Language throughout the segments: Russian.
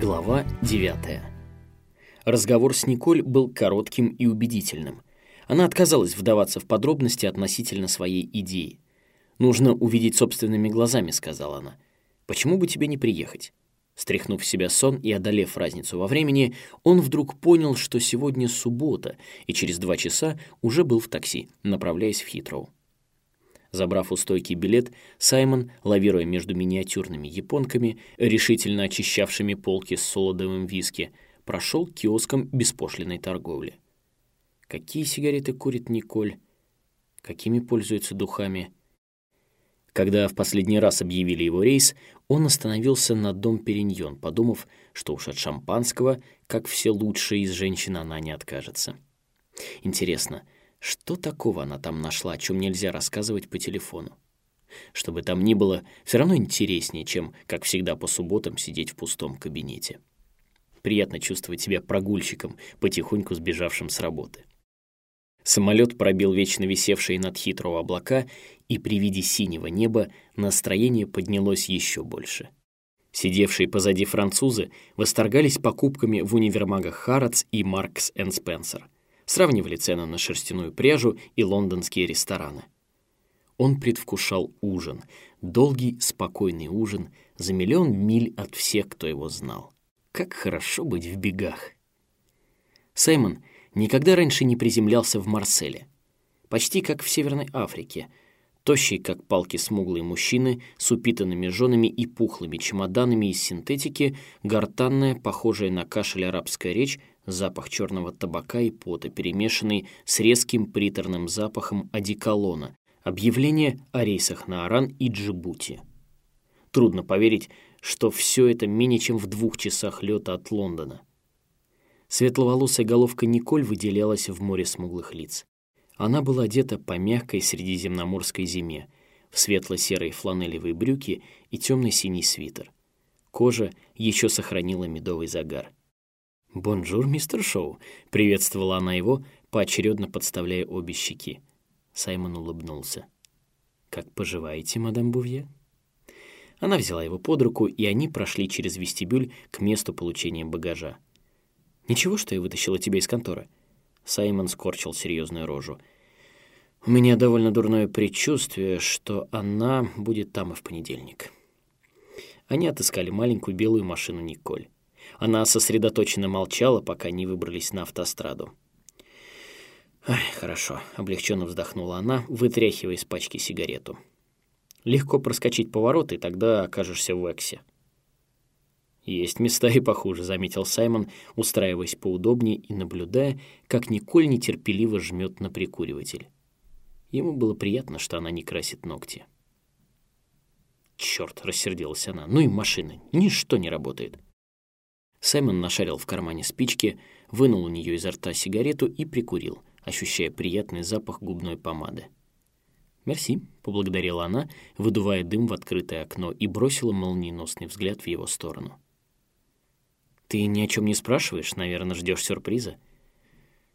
Глава 9. Разговор с Николь был коротким и убедительным. Она отказалась вдаваться в подробности относительно своей идеи. «Нужно увидеть собственными глазами», — сказала она. «Почему бы тебе не приехать?» Стряхнув в себя сон и одолев разницу во времени, он вдруг понял, что сегодня суббота, и через два часа уже был в такси, направляясь в Хитроу. Забрав у стойки билет, Саймон, лавируя между миниатюрными японками, решительно очищавшими полки с солодовым виски, прошел к киоскам беспошлиной торговли. Какие сигареты курит Николь? Какими пользуется духами? Когда в последний раз объявили его рейс, он остановился на дом Периньон, подумав, что уж от шампанского, как все лучшие из женщин, она не откажется. Интересно, что такого она там нашла, о чем нельзя рассказывать по телефону? Что бы там ни было, все равно интереснее, чем, как всегда по субботам, сидеть в пустом кабинете. Приятно чувствовать себя прогульщиком, потихоньку сбежавшим с работы. Самолет пробил вечно висевшие над хитрого облака, и при виде синего неба настроение поднялось еще больше. Сидевшие позади французы восторгались покупками в универмагах Харатс и Маркс энд Спенсер, сравнивали цены на шерстяную пряжу и лондонские рестораны. Он предвкушал ужин, долгий, спокойный ужин за миллион миль от всех, кто его знал. Как хорошо быть в бегах. Саймон никогда раньше не приземлялся в Марселе. Почти как в Северной Африке. Тощие, как палки смуглые мужчины, с упитанными женами и пухлыми чемоданами из синтетики, гортанная, похожая на кашель арабская речь, запах черного табака и пота, перемешанный с резким приторным запахом одеколона, объявление о рейсах на Аран и Джибути. Трудно поверить, что все это менее чем в двух часах лета от Лондона. Светловолосая головка Николь выделялась в море смуглых лиц. Она была одета по мягкой средиземноморской зиме, в светло-серые фланелевые брюки и темно-синий свитер. Кожа еще сохранила медовый загар. «Бонжур, мистер Шоу!» — приветствовала она его, поочередно подставляя обе щеки. Саймон улыбнулся. «Как поживаете, мадам Бувье?» Она взяла его под руку, и они прошли через вестибюль к месту получения багажа. «Ничего, что я вытащила тебя из конторы?» Саймон скорчил серьезную рожу. «У меня довольно дурное предчувствие, что она будет там и в понедельник». Они отыскали маленькую белую машину Николь. Она сосредоточенно молчала, пока не выбрались на автостраду. «Ай, хорошо», — облегченно вздохнула она, вытряхивая из пачки сигарету. «Легко проскочить повороты, тогда окажешься в Эксе». «Есть места и похуже», — заметил Саймон, устраиваясь поудобнее и наблюдая, как Николь нетерпеливо жмет на прикуриватель. Ему было приятно, что она не красит ногти. «Черт!» — рассердилась она. «Ну и машина! Ничто не работает!» Саймон нашарил в кармане спички, вынул у нее изо рта сигарету и прикурил, ощущая приятный запах губной помады. «Мерси», — поблагодарила она, выдувая дым в открытое окно и бросила молниеносный взгляд в его сторону. Ты ни о чем не спрашиваешь, наверное, ждешь сюрприза.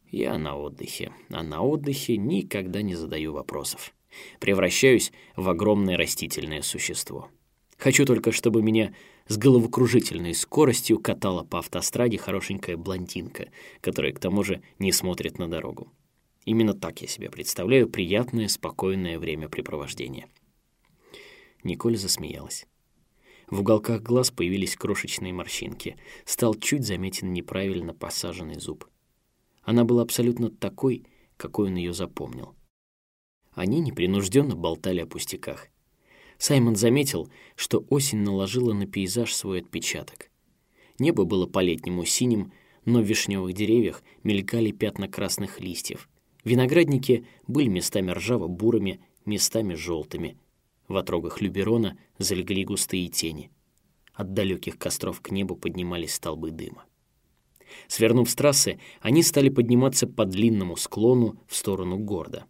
Я на отдыхе, а на отдыхе никогда не задаю вопросов. Превращаюсь в огромное растительное существо. Хочу только, чтобы меня с головокружительной скоростью катала по автостраде хорошенькая блондинка, которая к тому же не смотрит на дорогу. Именно так я себе представляю приятное, спокойное времяпрепровождение. Николь засмеялась. В уголках глаз появились крошечные морщинки. Стал чуть заметен неправильно посаженный зуб. Она была абсолютно такой, какой он ее запомнил. Они непринужденно болтали о пустяках. Саймон заметил, что осень наложила на пейзаж свой отпечаток. Небо было по-летнему синим, но в вишневых деревьях мелькали пятна красных листьев. Виноградники были местами ржаво-бурыми, местами желтыми, в отрогах Люберона залегли густые тени. От далеких костров к небу поднимались столбы дыма. Свернув с трассы, они стали подниматься по длинному склону в сторону города.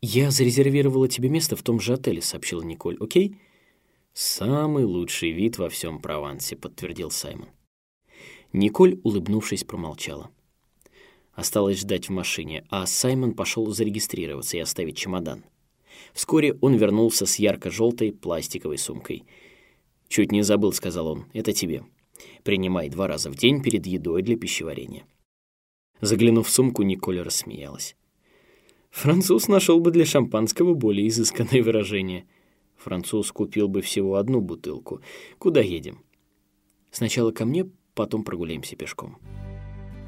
«Я зарезервировала тебе место в том же отеле», — сообщила Николь, — «окей?» «Самый лучший вид во всем Провансе», — подтвердил Саймон. Николь, улыбнувшись, промолчала. Осталось ждать в машине, а Саймон пошел зарегистрироваться и оставить чемодан. Вскоре он вернулся с ярко-желтой пластиковой сумкой. «Чуть не забыл», — сказал он, — «это тебе. Принимай два раза в день перед едой для пищеварения. Заглянув в сумку, Николя рассмеялась. Француз нашел бы для шампанского более изысканное выражение. Француз купил бы всего одну бутылку. Куда едем? Сначала ко мне, потом прогуляемся пешком.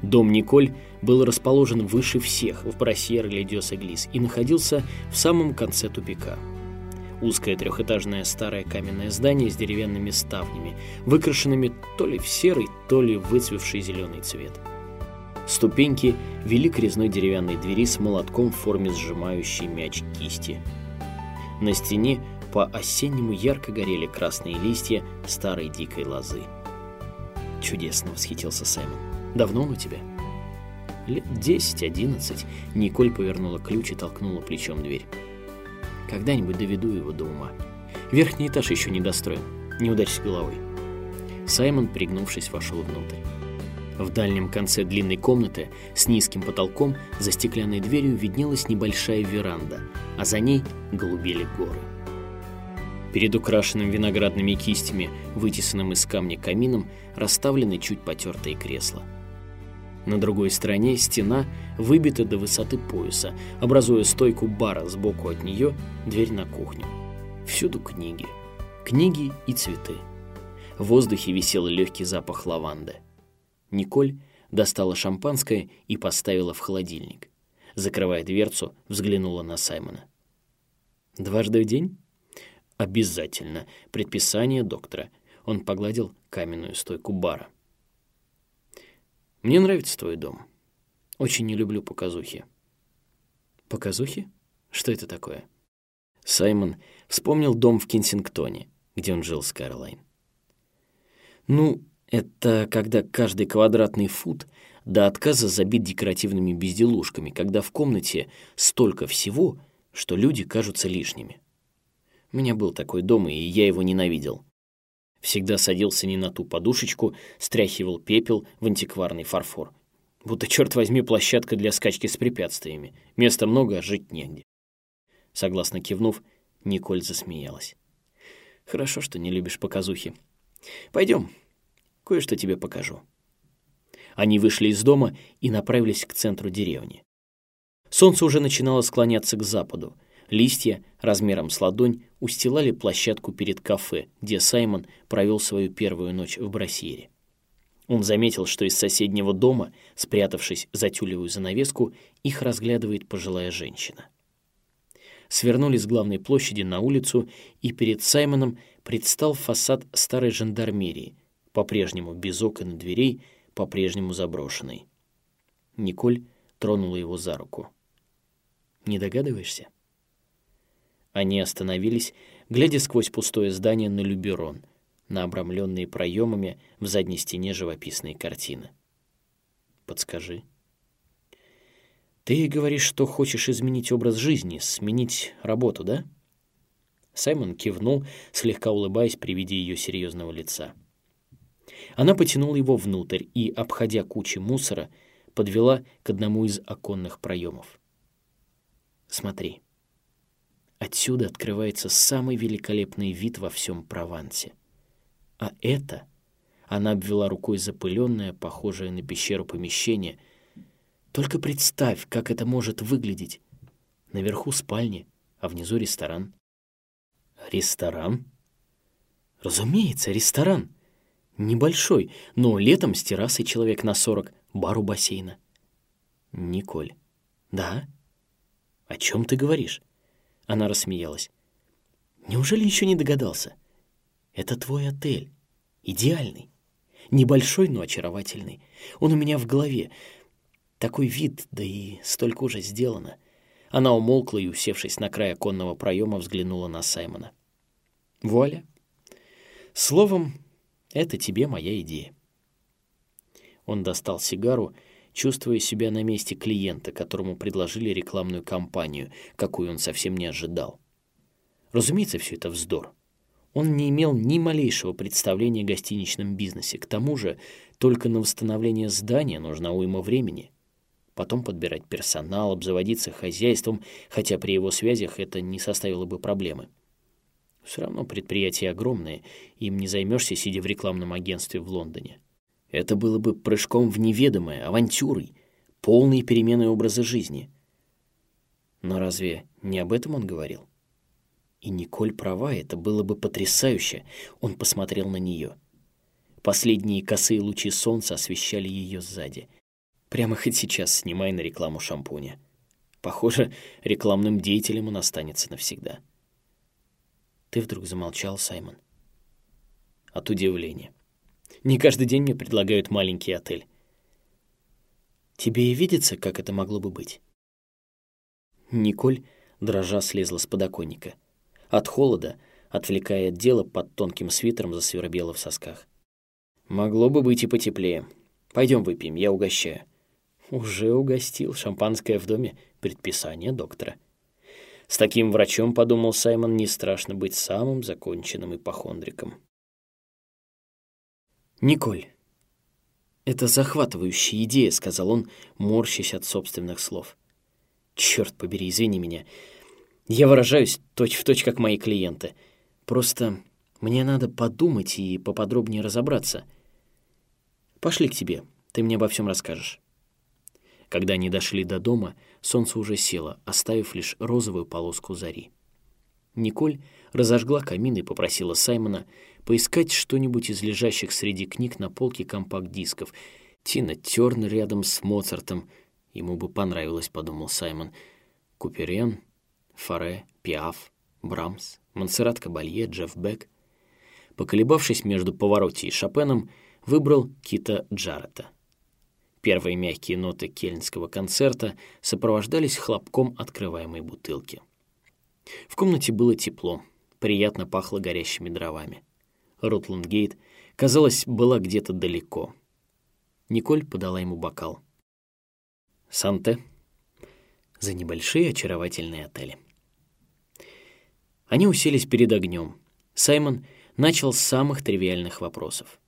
Дом Николь был расположен выше всех в Брасьер-Ледёс-Эглис и находился в самом конце тупика. Узкое трехэтажное старое каменное здание с деревянными ставнями, выкрашенными то ли в серый, то ли в выцвевший зеленый цвет. Ступеньки вели к резной деревянной двери с молотком в форме сжимающей мяч кисти. На стене по-осеннему ярко горели красные листья старой дикой лозы. «Чудесно!» — восхитился Саймон. «Давно он у тебя?» «Лет десять-одиннадцать». Николь повернула ключ и толкнула плечом дверь. «Когда-нибудь доведу его до ума. Верхний этаж еще не достроен. Не ударься головой». Саймон, пригнувшись, вошел внутрь. В дальнем конце длинной комнаты с низким потолком за стеклянной дверью виднелась небольшая веранда, а за ней голубели горы. Перед украшенным виноградными кистями, вытесанным из камня камином, расставлены чуть потертые кресла. На другой стороне стена выбита до высоты пояса, образуя стойку бара сбоку от нее, дверь на кухню. Всюду книги. Книги и цветы. В воздухе висел легкий запах лаванды. Николь достала шампанское и поставила в холодильник. Закрывая дверцу, взглянула на Саймона. «Дважды в день?» «Обязательно. Предписание доктора». Он погладил каменную стойку бара. «Мне нравится твой дом. Очень не люблю показухи». «Показухи? Что это такое?» Саймон вспомнил дом в Кенсингтоне, где он жил с Кэролайн. «Ну, это когда каждый квадратный фут до отказа забит декоративными безделушками, когда в комнате столько всего, что люди кажутся лишними. У меня был такой дом, и я его ненавидел. Всегда садился не на ту подушечку, стряхивал пепел в антикварный фарфор. Будто, черт возьми, площадка для скачки с препятствиями. Места много, а жить негде. Согласно кивнув, Николь засмеялась. «Хорошо, что не любишь показухи. Пойдем, Кое-что тебе покажу». Они вышли из дома и направились к центру деревни. Солнце уже начинало склоняться к западу. Листья, размером с ладонь, устилали площадку перед кафе, где Саймон провел свою первую ночь в Брассиере. Он заметил, что из соседнего дома, спрятавшись за тюлевую занавеску, их разглядывает пожилая женщина. Свернули с главной площади на улицу, и перед Саймоном предстал фасад старой жандармерии, по-прежнему без окон и дверей, по-прежнему заброшенный. Николь тронула его за руку. «Не догадываешься?» Они остановились, глядя сквозь пустое здание на Люберон, на обрамленные проемами в задней стене живописные картины. «Подскажи». «Ты говоришь, что хочешь изменить образ жизни, сменить работу, да?» Саймон кивнул, слегка улыбаясь при виде ее серьезного лица. Она потянула его внутрь и, обходя кучи мусора, подвела к одному из оконных проемов. «Смотри. Отсюда открывается самый великолепный вид во всем Провансе. А это...» Она обвела рукой запыленное, похожее на пещеру помещение. «Только представь, как это может выглядеть. Наверху спальня, а внизу ресторан». «Ресторан?» «Разумеется, ресторан!» Небольшой, но летом с террасой человек на сорок, бар у бассейна. Николь. Да? О чем ты говоришь? Она рассмеялась. Неужели еще не догадался? Это твой отель. Идеальный. Небольшой, но очаровательный. Он у меня в голове. Такой вид, да и столько уже сделано. Она умолкла и, усевшись на край оконного проема, взглянула на Саймона. Вуаля. Словом, это тебе моя идея. Он достал сигару, чувствуя себя на месте клиента, которому предложили рекламную кампанию, какую он совсем не ожидал. Разумеется, все это вздор. Он не имел ни малейшего представления о гостиничном бизнесе. К тому же, только на восстановление здания нужна уйма времени. Потом подбирать персонал, обзаводиться хозяйством, хотя при его связях это не составило бы проблемы. Все равно предприятие огромное, им не займешься, сидя в рекламном агентстве в Лондоне. Это было бы прыжком в неведомое, авантюрой, полной переменой образа жизни. Но разве не об этом он говорил? И Николь права, это было бы потрясающе. Он посмотрел на нее. Последние косые лучи солнца освещали ее сзади. Прямо хоть сейчас снимай на рекламу шампуня. Похоже, рекламным деятелем он останется навсегда. Ты вдруг замолчал, Саймон. От удивления. Не каждый день мне предлагают маленький отель. Тебе и видится, как это могло бы быть. Николь, дрожа, слезла с подоконника. От холода, отвлекая от дела, под тонким свитером засвербела в сосках. «Могло бы быть и потеплее. Пойдем выпьем, я угощаю». «Уже угостил. Шампанское в доме. Предписание доктора». С таким врачом, подумал Саймон, не страшно быть самым законченным ипохондриком. «Николь, это захватывающая идея», — сказал он, морщась от собственных слов. «Черт побери, извини меня. Я выражаюсь точь-в-точь, как мои клиенты. Просто мне надо подумать и поподробнее разобраться. Пошли к тебе, ты мне обо всем расскажешь». Когда они дошли до дома, солнце уже село, оставив лишь розовую полоску зари. Николь разожгла камин и попросила Саймона поискать что-нибудь из лежащих среди книг на полке компакт-дисков. Тина Тёрнер рядом с Моцартом. Ему бы понравилось, подумал Саймон. Куперен, Фаре, Пиаф, Брамс, Монсеррат Кабалье, Джефф Бек. Поколебавшись между Поворотти и Шопеном, выбрал Кита Джарета. Первые мягкие ноты кельнского концерта сопровождались хлопком открываемой бутылки. В комнате было тепло, приятно пахло горящими дровами. Рутландгейт, казалось, была где-то далеко. Николь подала ему бокал. «Санте» за небольшие очаровательные отели. Они уселись перед огнем. Саймон начал с самых тривиальных вопросов.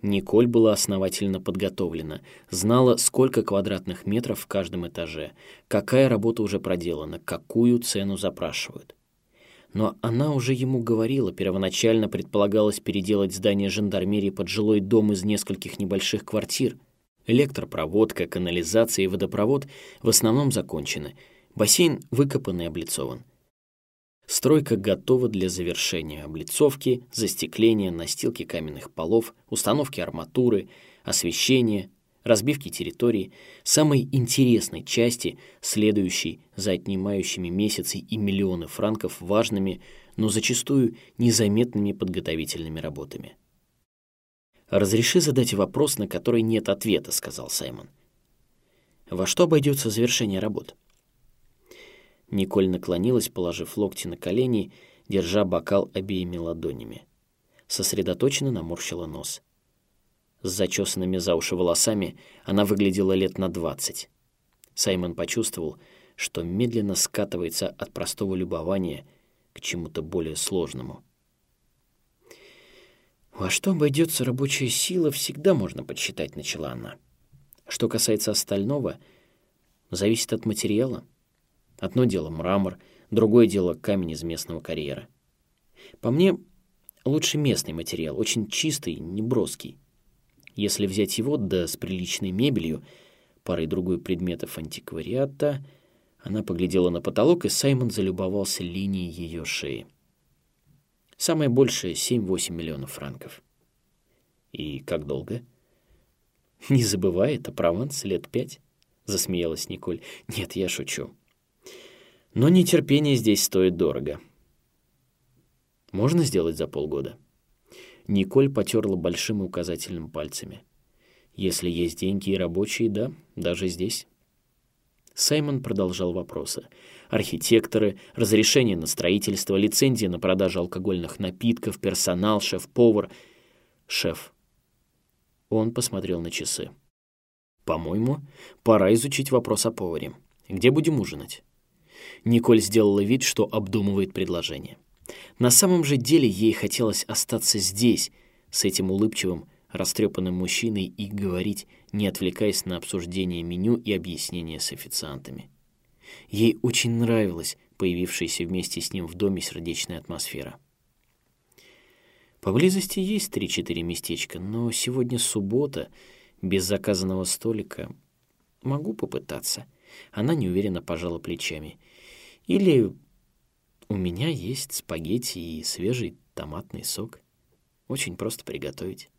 Николь была основательно подготовлена, знала, сколько квадратных метров в каждом этаже, какая работа уже проделана, какую цену запрашивают. Но она уже ему говорила, первоначально предполагалось переделать здание жандармерии под жилой дом из нескольких небольших квартир. Электропроводка, канализация и водопровод в основном закончены. Бассейн выкопан и облицован. Стройка готова для завершения облицовки, застекления, настилки каменных полов, установки арматуры, освещения, разбивки территории, самой интересной части, следующей за отнимающими месяцы и миллионы франков важными, но зачастую незаметными подготовительными работами. «Разреши задать вопрос, на который нет ответа», — сказал Саймон. «Во что обойдется завершение работ?» Николь наклонилась, положив локти на колени, держа бокал обеими ладонями. Сосредоточенно наморщила нос. С зачесанными за уши волосами она выглядела лет на двадцать. Саймон почувствовал, что медленно скатывается от простого любования к чему-то более сложному. «Во что обойдется рабочая сила, всегда можно подсчитать», — начала она. «Что касается остального, зависит от материала. Одно дело мрамор, другое дело камень из местного карьера. По мне, лучше местный материал, очень чистый, неброский. Если взять его, да с приличной мебелью, парой другой предметов антиквариата, она поглядела на потолок, и Саймон залюбовался линией ее шеи. Самое большее — 7-8 миллионов франков. И как долго? Не забывай, это Прованс лет пять, — засмеялась Николь. Нет, я шучу. Но нетерпение здесь стоит дорого. Можно сделать за полгода? Николь потерла большим и указательным пальцами. Если есть деньги и рабочие, да, даже здесь. Саймон продолжал вопросы. Архитекторы, разрешение на строительство, лицензия на продажу алкогольных напитков, персонал, шеф-повар. Шеф. Он посмотрел на часы. «По-моему, пора изучить вопрос о поваре. Где будем ужинать?» Николь сделала вид, что обдумывает предложение. На самом же деле ей хотелось остаться здесь, с этим улыбчивым, растрепанным мужчиной и говорить, не отвлекаясь на обсуждение меню и объяснения с официантами. Ей очень нравилась появившаяся вместе с ним в доме сердечная атмосфера. Поблизости есть три-четыре местечка, но сегодня суббота, без заказанного столика. Могу попытаться. Она неуверенно пожала плечами. Или у меня есть спагетти и свежий томатный сок. Очень просто приготовить.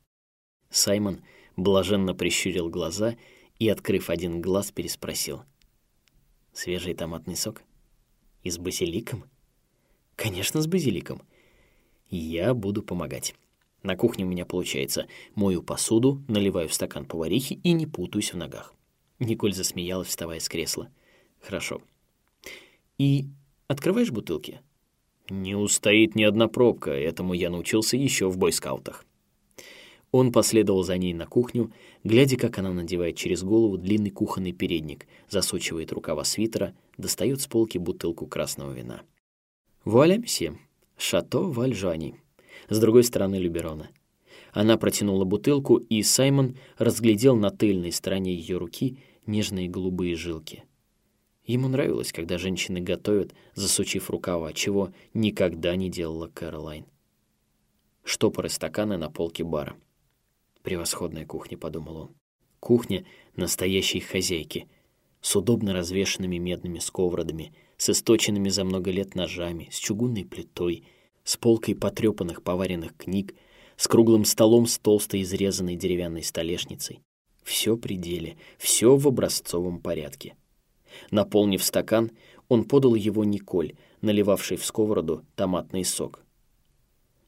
Саймон блаженно прищурил глаза и, открыв один глаз, переспросил. «Свежий томатный сок? И с базиликом?» «Конечно, с базиликом. Я буду помогать. На кухне у меня получается. Мою посуду, наливаю в стакан поварихи и не путаюсь в ногах». Николь засмеялась, вставая с кресла. «Хорошо. И открываешь бутылки?» «Не устоит ни одна пробка, этому я научился еще в бойскаутах». Он последовал за ней на кухню, глядя, как она надевает через голову длинный кухонный передник, засучивает рукава свитера, достает с полки бутылку красного вина. «Вуаля, мсье, шато Вальжани», с другой стороны Люберона. Она протянула бутылку, и Саймон разглядел на тыльной стороне ее руки нежные голубые жилки. Ему нравилось, когда женщины готовят, засучив рукава, чего никогда не делала Кэролайн. Штопоры стаканы на полке бара. Превосходная кухня, подумал он. Кухня настоящей хозяйки, с удобно развешенными медными сковородами, с источенными за много лет ножами, с чугунной плитой, с полкой потрепанных поваренных книг, с круглым столом с толстой изрезанной деревянной столешницей. Все при все в образцовом порядке. Наполнив стакан, он подал его Николь, наливавшей в сковороду томатный сок.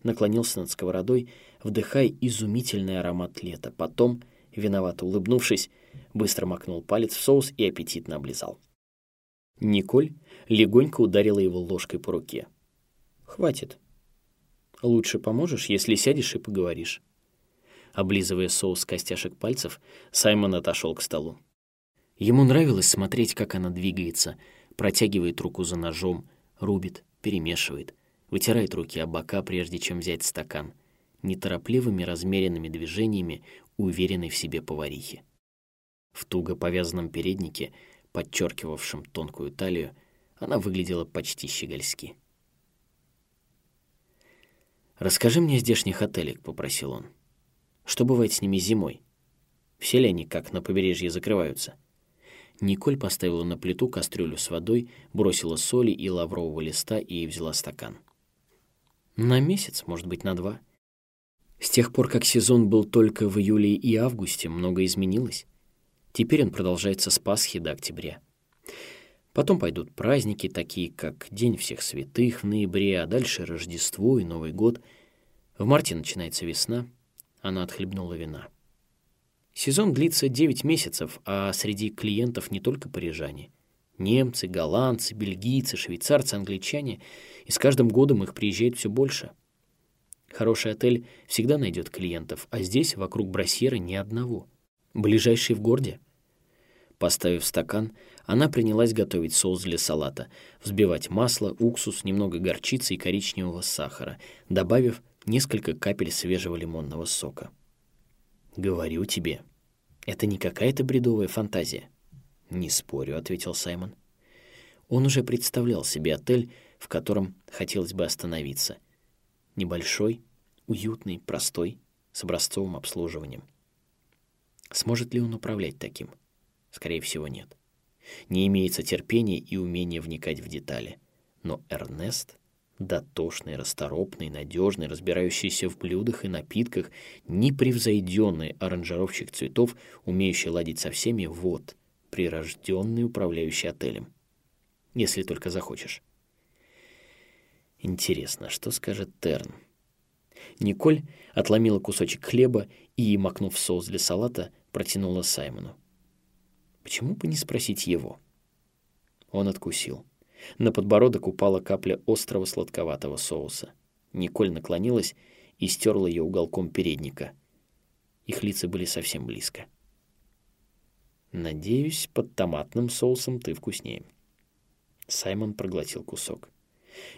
Наклонился над сковородой вдыхая изумительный аромат лета. Потом, виновато улыбнувшись, быстро макнул палец в соус и аппетитно облизал. Николь легонько ударила его ложкой по руке. «Хватит. Лучше поможешь, если сядешь и поговоришь». Облизывая соус с костяшек пальцев, Саймон отошел к столу. Ему нравилось смотреть, как она двигается, протягивает руку за ножом, рубит, перемешивает, вытирает руки о бока, прежде чем взять стакан — неторопливыми размеренными движениями уверенной в себе поварихи. В туго повязанном переднике, подчеркивавшем тонкую талию, она выглядела почти щегольски. «Расскажи мне о здешних отелях», — попросил он. «Что бывает с ними зимой? Все ли они, как на побережье, закрываются?» Николь поставила на плиту кастрюлю с водой, бросила соли и лаврового листа и взяла стакан. «На месяц, может быть, на два. С тех пор, как сезон был только в июле и августе, многое изменилось. Теперь он продолжается с Пасхи до октября. Потом пойдут праздники, такие как День всех святых в ноябре, а дальше Рождество и Новый год. В марте начинается весна. Она отхлебнула вина. Сезон длится 9 месяцев, а среди клиентов не только парижане. Немцы, голландцы, бельгийцы, швейцарцы, англичане. И с каждым годом их приезжает все больше – Хороший отель всегда найдет клиентов, а здесь вокруг брасьера ни одного. Ближайший в городе. Поставив стакан, она принялась готовить соус для салата, взбивать масло, уксус, немного горчицы и коричневого сахара, добавив несколько капель свежего лимонного сока. «Говорю тебе, это не какая-то бредовая фантазия». «Не спорю», — ответил Саймон. Он уже представлял себе отель, в котором хотелось бы остановиться. Небольшой, уютный, простой, с образцовым обслуживанием. Сможет ли он управлять таким? Скорее всего, нет. Не имеется терпения и умения вникать в детали. Но Эрнест — дотошный, расторопный, надежный, разбирающийся в блюдах и напитках, непревзойденный аранжировщик цветов, умеющий ладить со всеми, вот, прирожденный управляющий отелем. Если только захочешь. Интересно, что скажет Терн? Николь отломила кусочек хлеба и, макнув соус для салата, протянула Саймону. Почему бы не спросить его? Он откусил. На подбородок упала капля острого сладковатого соуса. Николь наклонилась и стерла ее уголком передника. Их лица были совсем близко. «Надеюсь, под томатным соусом ты вкуснее». Саймон проглотил кусок.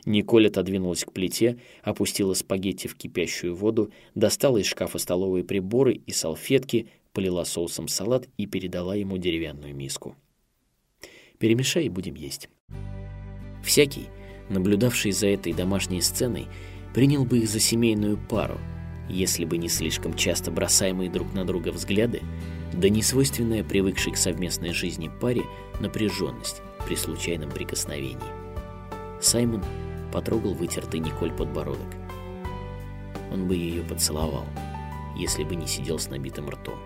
Николь отодвинулась к плите, опустила спагетти в кипящую воду, достала из шкафа столовые приборы и салфетки, полила соусом салат и передала ему деревянную миску. «Перемешай и будем есть». Всякий, наблюдавший за этой домашней сценой, принял бы их за семейную пару, если бы не слишком часто бросаемые друг на друга взгляды, да не свойственная привыкшей к совместной жизни паре напряженность при случайном прикосновении. Саймон потрогал вытертый Николь подбородок. Он бы ее поцеловал, если бы не сидел с набитым ртом.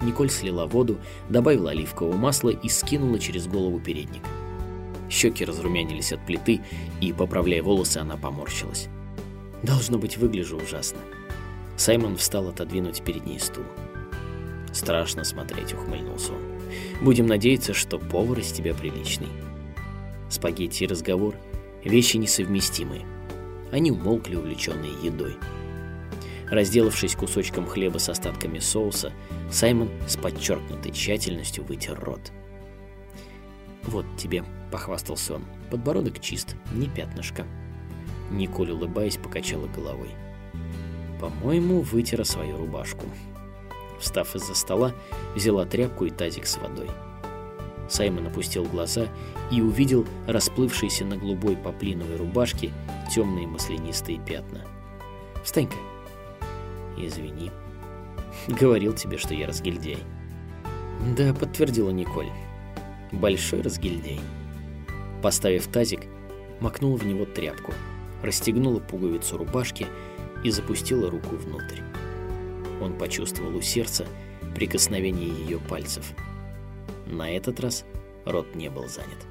Николь слила воду, добавила оливкового масла и скинула через голову передник. Щеки разрумянились от плиты, и, поправляя волосы, она поморщилась. «Должно быть, выгляжу ужасно». Саймон встал отодвинуть перед ней стул. «Страшно смотреть», — ухмыльнулся он. «Будем надеяться, что повар из тебя приличный». Спагетти и разговор — вещи несовместимые. Они умолкли, увлеченные едой. Разделавшись кусочком хлеба с остатками соуса, Саймон с подчеркнутой тщательностью вытер рот. «Вот тебе», — похвастался он, — «подбородок чист, не пятнышко». Николь, улыбаясь, покачала головой. «По-моему, вытера свою рубашку». Встав из-за стола, взяла тряпку и тазик с водой. Саймон опустил глаза и увидел расплывшиеся на голубой поплиновой рубашке темные маслянистые пятна. «Встань-ка!» «Извини. Говорил тебе, что я разгильдяй». «Да», — подтвердила Николь. «Большой разгильдяй». Поставив тазик, макнула в него тряпку, расстегнула пуговицу рубашки и запустила руку внутрь. Он почувствовал у сердца прикосновение ее пальцев. На этот раз рот не был занят.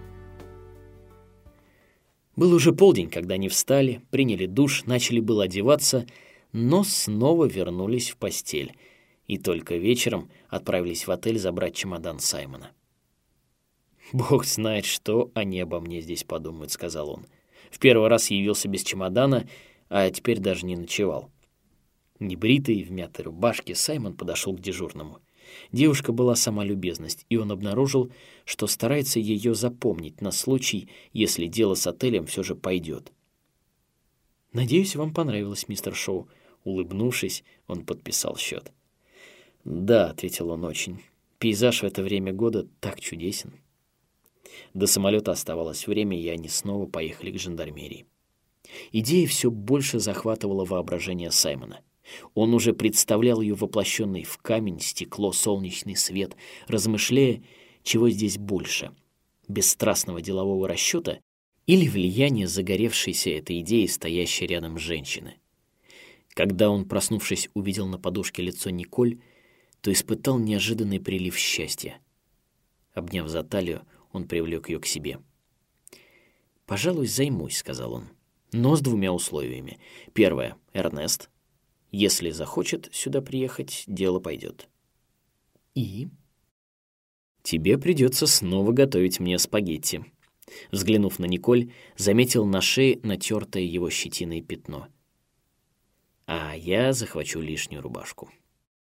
Был уже полдень, когда они встали, приняли душ, начали было одеваться, но снова вернулись в постель и только вечером отправились в отель забрать чемодан Саймона. «Бог знает, что они обо мне здесь подумают», — сказал он. «В первый раз явился без чемодана, а теперь даже не ночевал». Небритый, в мятой рубашке, Саймон подошел к дежурному. Девушка была сама любезность, и он обнаружил, что старается ее запомнить на случай, если дело с отелем все же пойдет. «Надеюсь, вам понравилось, мистер Шоу». Улыбнувшись, он подписал счет. «Да», — ответил он очень. «Пейзаж в это время года так чудесен». До самолета оставалось время, и они снова поехали к жандармерии. Идея все больше захватывала воображение Саймона. Он уже представлял ее воплощенной в камень, стекло, солнечный свет, размышляя, чего здесь больше — бесстрастного делового расчета или влияние загоревшейся этой идеи, стоящей рядом женщины. Когда он, проснувшись, увидел на подушке лицо Николь, то испытал неожиданный прилив счастья. Обняв за талию, он привлек ее к себе. «Пожалуй, займусь», — сказал он, — «но с двумя условиями. Первое — Эрнест, если захочет сюда приехать, дело пойдет. И? Тебе придется снова готовить мне спагетти. Взглянув на Николь, заметил на шее натертое его щетиной пятно. А я захвачу лишнюю рубашку.